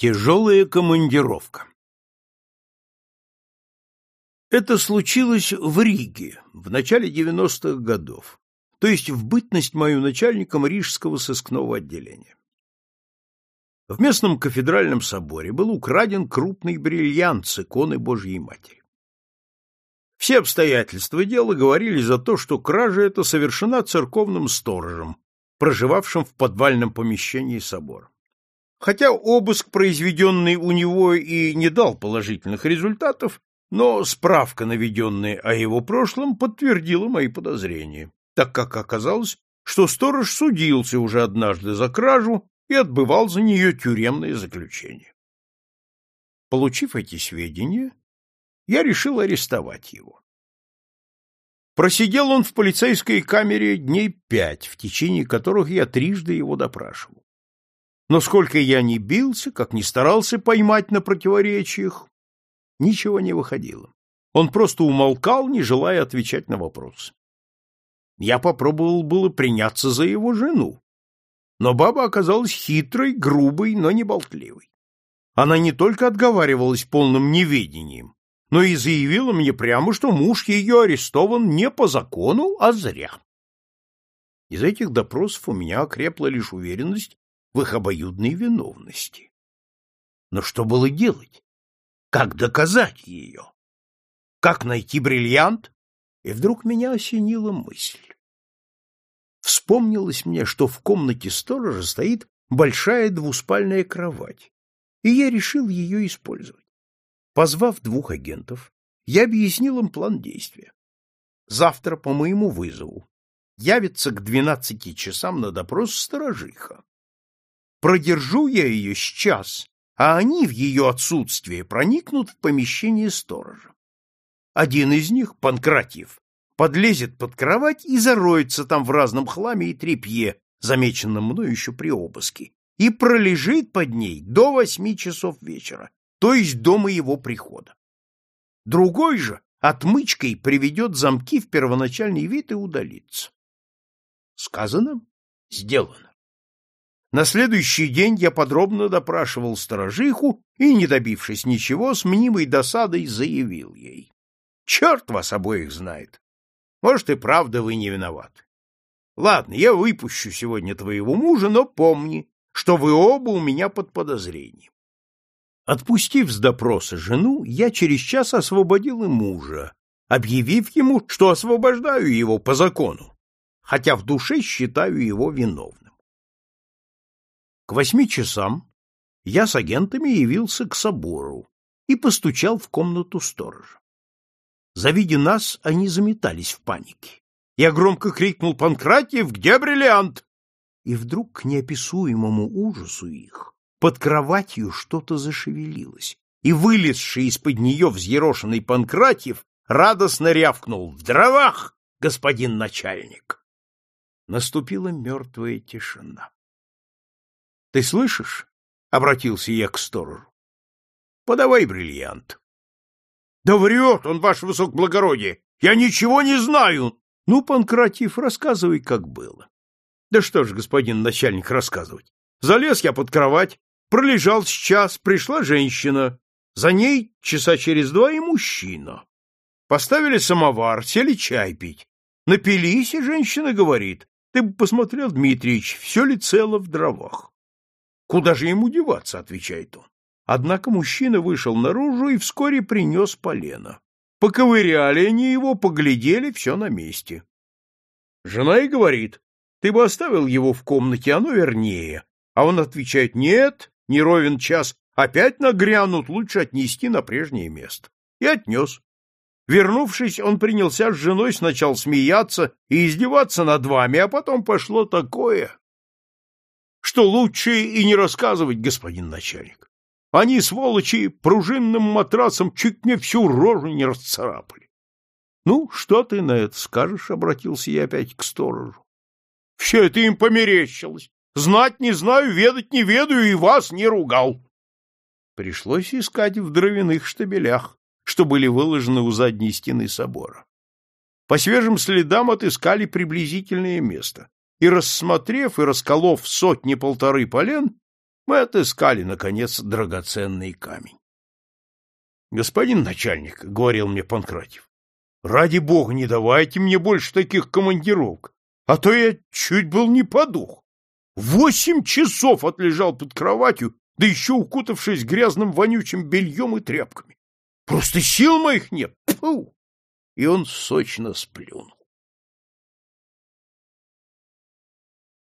Тяжелая командировка Это случилось в Риге в начале 90-х годов, то есть в бытность мою начальником Рижского сыскного отделения. В местном кафедральном соборе был украден крупный бриллиант с иконы Божьей Матери. Все обстоятельства дела говорили за то, что кража эта совершена церковным сторожем, проживавшим в подвальном помещении собора. Хотя обыск, произведенный у него, и не дал положительных результатов, но справка, наведенная о его прошлом, подтвердила мои подозрения, так как оказалось, что сторож судился уже однажды за кражу и отбывал за нее тюремное заключение. Получив эти сведения, я решил арестовать его. Просидел он в полицейской камере дней пять, в течение которых я трижды его допрашивал. Но сколько я ни бился, как ни старался поймать на противоречиях, ничего не выходило. Он просто умолкал, не желая отвечать на вопросы. Я попробовал было приняться за его жену, но баба оказалась хитрой, грубой, но не болтливой. Она не только отговаривалась полным неведением, но и заявила мне прямо, что муж ее арестован не по закону, а зря. Из этих допросов у меня окрепла лишь уверенность, в их обоюдной виновности. Но что было делать? Как доказать ее? Как найти бриллиант? И вдруг меня осенила мысль. Вспомнилось мне, что в комнате сторожа стоит большая двуспальная кровать, и я решил ее использовать. Позвав двух агентов, я объяснил им план действия. Завтра по моему вызову явится к двенадцати часам на допрос сторожиха. Продержу я ее сейчас, а они в ее отсутствие проникнут в помещение сторожа. Один из них, Панкратьев, подлезет под кровать и зароется там в разном хламе и тряпье, замеченном мной еще при обыске, и пролежит под ней до восьми часов вечера, то есть до моего прихода. Другой же отмычкой приведет замки в первоначальный вид и удалится. Сказано, сделано. На следующий день я подробно допрашивал сторожиху и, не добившись ничего, с мнимой досадой заявил ей. Черт вас обоих знает. Может, и правда вы не виноваты. Ладно, я выпущу сегодня твоего мужа, но помни, что вы оба у меня под подозрением. Отпустив с допроса жену, я через час освободил и мужа, объявив ему, что освобождаю его по закону, хотя в душе считаю его виновным. К восьми часам я с агентами явился к собору и постучал в комнату сторожа. Завидя нас, они заметались в панике. Я громко крикнул «Панкратьев, где бриллиант?» И вдруг, к неописуемому ужасу их, под кроватью что-то зашевелилось, и вылезший из-под нее взъерошенный Панкратьев радостно рявкнул «В дровах, господин начальник!» Наступила мертвая тишина. — Ты слышишь? — обратился я к сторожу. — Подавай бриллиант. — Да врет он, ваше высокоблагородие! Я ничего не знаю! Ну, Панкратьев, рассказывай, как было. — Да что ж, господин начальник, рассказывать. Залез я под кровать, пролежал сейчас, пришла женщина. За ней часа через два и мужчина. Поставили самовар, сели чай пить. Напились, и женщина говорит, ты бы посмотрел, Дмитриевич, все ли цело в дровах. Куда же ему деваться, отвечает он. Однако мужчина вышел наружу и вскоре принес полено. Поковыряли они его, поглядели, все на месте. Жена и говорит, ты бы оставил его в комнате, оно вернее. А он отвечает, нет, не ровен час, опять нагрянут, лучше отнести на прежнее место. И отнес. Вернувшись, он принялся с женой сначала смеяться и издеваться над вами, а потом пошло такое что лучше и не рассказывать, господин начальник. Они, сволочи, пружинным матрасом чуть мне всю рожу не расцарапали. — Ну, что ты на это скажешь? — обратился я опять к сторожу. — Все это им померещилось. Знать не знаю, ведать не ведаю и вас не ругал. Пришлось искать в дровяных штабелях, что были выложены у задней стены собора. По свежим следам отыскали приблизительное место и, рассмотрев и расколов сотни-полторы полен, мы отыскали, наконец, драгоценный камень. — Господин начальник, — говорил мне Панкратьев, — ради бога, не давайте мне больше таких командировок, а то я чуть был не подух. Восемь часов отлежал под кроватью, да еще укутавшись грязным вонючим бельем и тряпками. Просто сил моих нет. Фу! И он сочно сплюнул.